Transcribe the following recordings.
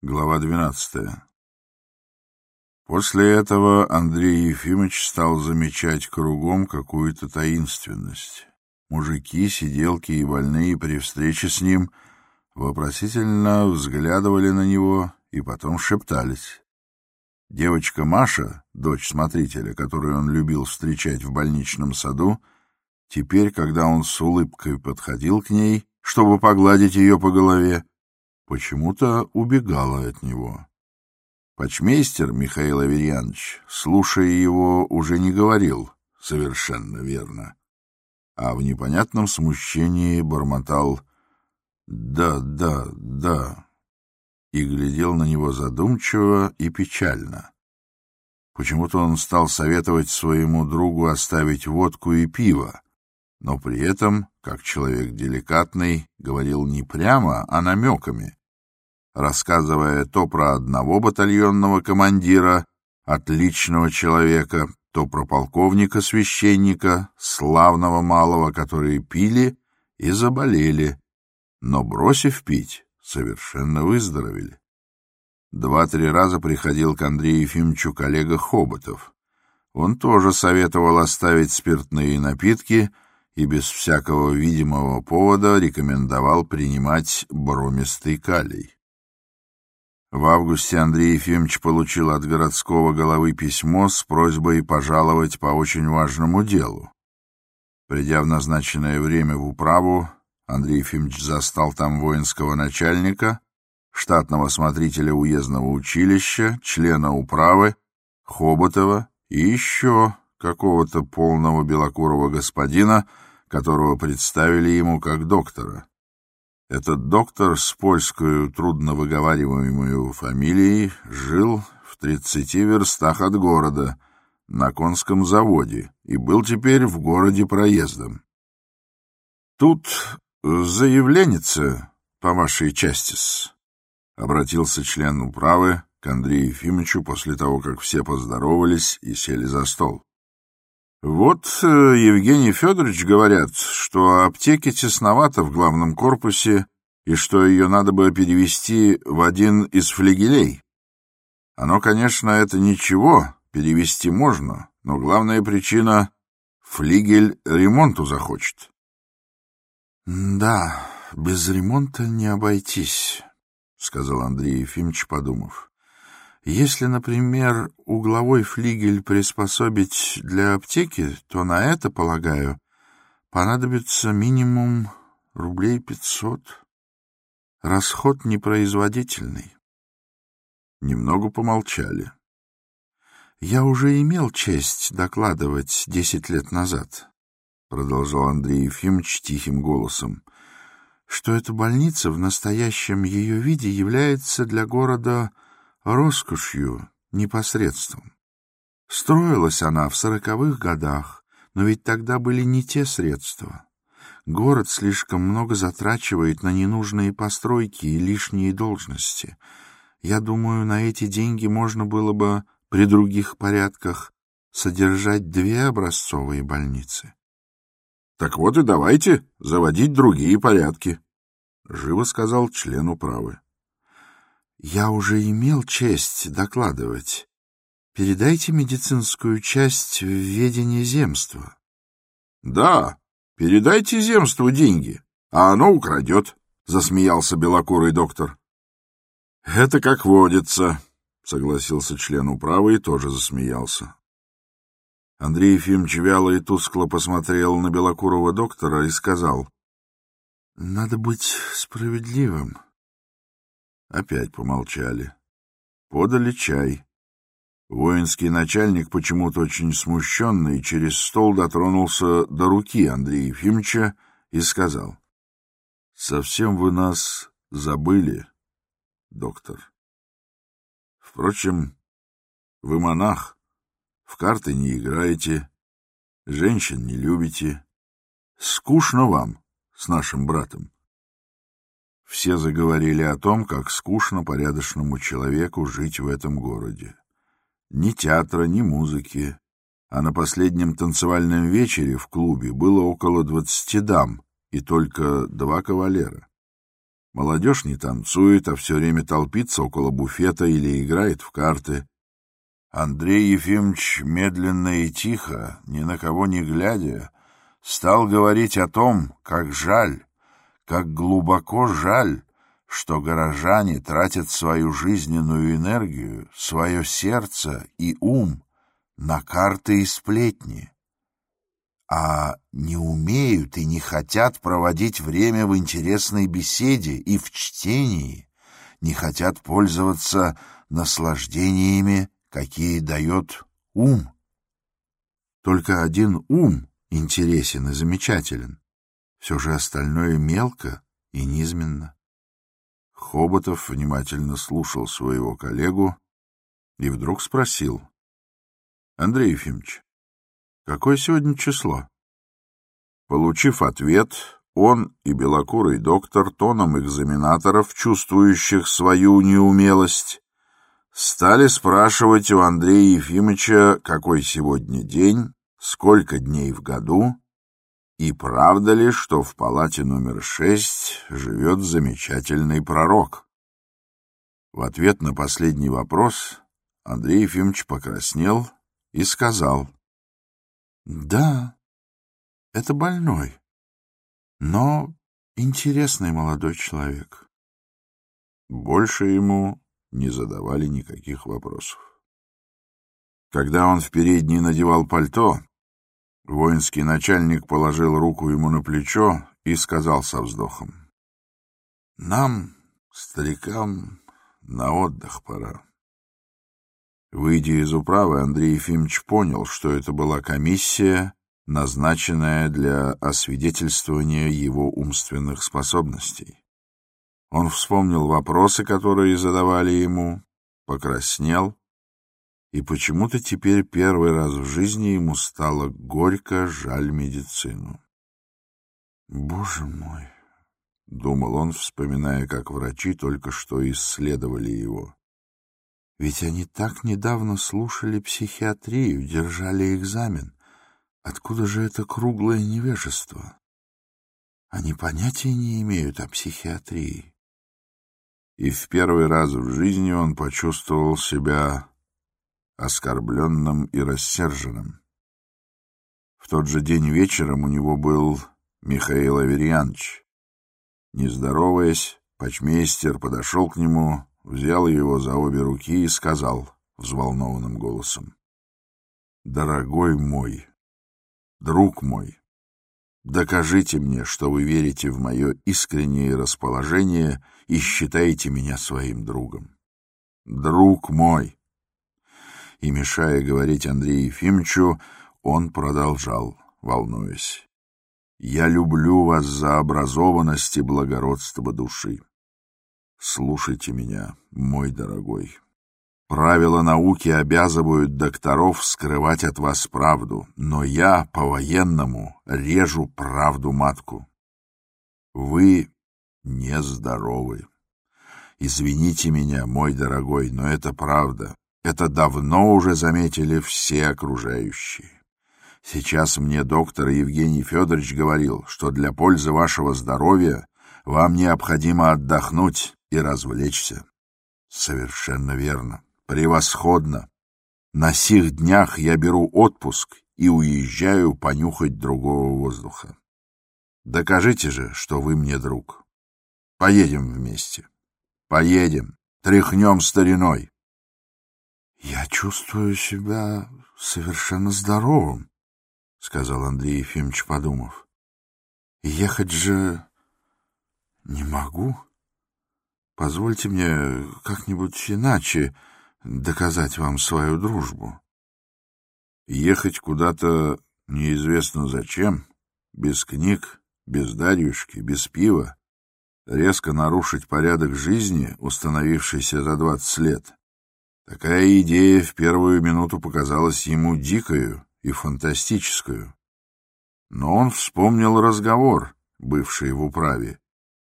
Глава двенадцатая. После этого Андрей Ефимович стал замечать кругом какую-то таинственность. Мужики, сиделки и больные при встрече с ним вопросительно взглядывали на него и потом шептались. Девочка Маша, дочь смотрителя, которую он любил встречать в больничном саду, теперь, когда он с улыбкой подходил к ней, чтобы погладить ее по голове, почему-то убегала от него. Почмейстер Михаил Аверьянович, слушая его, уже не говорил совершенно верно, а в непонятном смущении бормотал «да, да, да» и глядел на него задумчиво и печально. Почему-то он стал советовать своему другу оставить водку и пиво, но при этом, как человек деликатный, говорил не прямо, а намеками, рассказывая то про одного батальонного командира, отличного человека, то про полковника-священника, славного малого, которые пили и заболели, но, бросив пить, совершенно выздоровели. Два-три раза приходил к Андрею Ефимовичу коллега Хоботов. Он тоже советовал оставить спиртные напитки — и без всякого видимого повода рекомендовал принимать бромистый калий. В августе Андрей Ефимович получил от городского головы письмо с просьбой пожаловать по очень важному делу. Придя в назначенное время в управу, Андрей Ефимович застал там воинского начальника, штатного смотрителя уездного училища, члена управы, Хоботова и еще какого-то полного белокурого господина, которого представили ему как доктора. Этот доктор с польской трудновыговариваемой фамилией жил в тридцати верстах от города, на конском заводе, и был теперь в городе проездом. «Тут заявленница по вашей части-с», — обратился член управы к Андрею Ефимовичу после того, как все поздоровались и сели за стол. Вот э, Евгений Федорович говорят, что аптеки тесновато в главном корпусе и что ее надо бы перевести в один из флигелей. Оно, конечно, это ничего, перевести можно, но главная причина — флигель ремонту захочет. — Да, без ремонта не обойтись, — сказал Андрей Ефимович, подумав. Если, например, угловой флигель приспособить для аптеки, то на это, полагаю, понадобится минимум рублей пятьсот. Расход непроизводительный. Немного помолчали. Я уже имел честь докладывать десять лет назад, продолжал Андрей Ефимович тихим голосом, что эта больница в настоящем ее виде является для города роскошью, непосредством. Строилась она в сороковых годах, но ведь тогда были не те средства. Город слишком много затрачивает на ненужные постройки и лишние должности. Я думаю, на эти деньги можно было бы при других порядках содержать две образцовые больницы. — Так вот и давайте заводить другие порядки, — живо сказал член управы. Я уже имел честь докладывать. Передайте медицинскую часть в ведение земства. — Да, передайте земству деньги, а оно украдет, — засмеялся белокурый доктор. — Это как водится, — согласился член управы и тоже засмеялся. Андрей Ефимович вяло и тускло посмотрел на белокурого доктора и сказал, — Надо быть справедливым. — Опять помолчали. Подали чай. Воинский начальник, почему-то очень смущенный, через стол дотронулся до руки Андрея Ефимовича и сказал. — Совсем вы нас забыли, доктор. Впрочем, вы монах, в карты не играете, женщин не любите. Скучно вам с нашим братом. Все заговорили о том, как скучно порядочному человеку жить в этом городе. Ни театра, ни музыки. А на последнем танцевальном вечере в клубе было около двадцати дам и только два кавалера. Молодежь не танцует, а все время толпится около буфета или играет в карты. Андрей Ефимович медленно и тихо, ни на кого не глядя, стал говорить о том, как жаль, как глубоко жаль, что горожане тратят свою жизненную энергию, свое сердце и ум на карты и сплетни, а не умеют и не хотят проводить время в интересной беседе и в чтении, не хотят пользоваться наслаждениями, какие дает ум. Только один ум интересен и замечателен, все же остальное мелко и низменно. Хоботов внимательно слушал своего коллегу и вдруг спросил. — Андрей Ефимович, какое сегодня число? Получив ответ, он и белокурый доктор тоном экзаменаторов, чувствующих свою неумелость, стали спрашивать у Андрея Ефимовича, какой сегодня день, сколько дней в году и правда ли, что в палате номер шесть живет замечательный пророк? В ответ на последний вопрос Андрей Ефимович покраснел и сказал. — Да, это больной, но интересный молодой человек. Больше ему не задавали никаких вопросов. Когда он в передней надевал пальто, Воинский начальник положил руку ему на плечо и сказал со вздохом. — Нам, старикам, на отдых пора. Выйдя из управы, Андрей Ефимович понял, что это была комиссия, назначенная для освидетельствования его умственных способностей. Он вспомнил вопросы, которые задавали ему, покраснел и почему-то теперь первый раз в жизни ему стало горько жаль медицину. «Боже мой!» — думал он, вспоминая, как врачи только что исследовали его. «Ведь они так недавно слушали психиатрию, держали экзамен. Откуда же это круглое невежество? Они понятия не имеют о психиатрии». И в первый раз в жизни он почувствовал себя оскорбленным и рассерженным. В тот же день вечером у него был Михаил Аверьянович. Не здороваясь, почмейстер подошел к нему, взял его за обе руки и сказал взволнованным голосом. «Дорогой мой, друг мой, докажите мне, что вы верите в мое искреннее расположение и считаете меня своим другом. Друг мой!» И, мешая говорить Андрею Ефимовичу, он продолжал, волнуясь. «Я люблю вас за образованность и благородство души. Слушайте меня, мой дорогой. Правила науки обязывают докторов скрывать от вас правду, но я, по-военному, режу правду матку. Вы нездоровы. Извините меня, мой дорогой, но это правда. Это давно уже заметили все окружающие. Сейчас мне доктор Евгений Федорович говорил, что для пользы вашего здоровья вам необходимо отдохнуть и развлечься. Совершенно верно. Превосходно. На сих днях я беру отпуск и уезжаю понюхать другого воздуха. Докажите же, что вы мне друг. Поедем вместе. Поедем. Тряхнем стариной. — Я чувствую себя совершенно здоровым, — сказал Андрей Ефимович, подумав. — Ехать же не могу. Позвольте мне как-нибудь иначе доказать вам свою дружбу. Ехать куда-то неизвестно зачем, без книг, без Дарьюшки, без пива, резко нарушить порядок жизни, установившийся за двадцать лет — Такая идея в первую минуту показалась ему дикою и фантастическую. Но он вспомнил разговор, бывший в управе,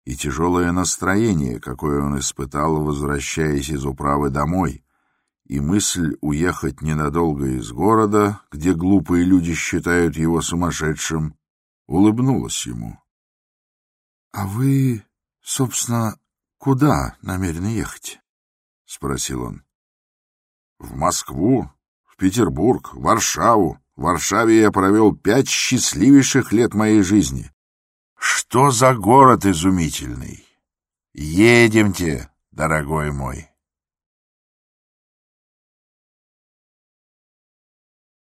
и тяжелое настроение, какое он испытал, возвращаясь из управы домой, и мысль уехать ненадолго из города, где глупые люди считают его сумасшедшим, улыбнулась ему. — А вы, собственно, Куда намерены ехать? — спросил он. — В Москву, в Петербург, в Варшаву. В Варшаве я провел пять счастливейших лет моей жизни. Что за город изумительный! Едемте, дорогой мой.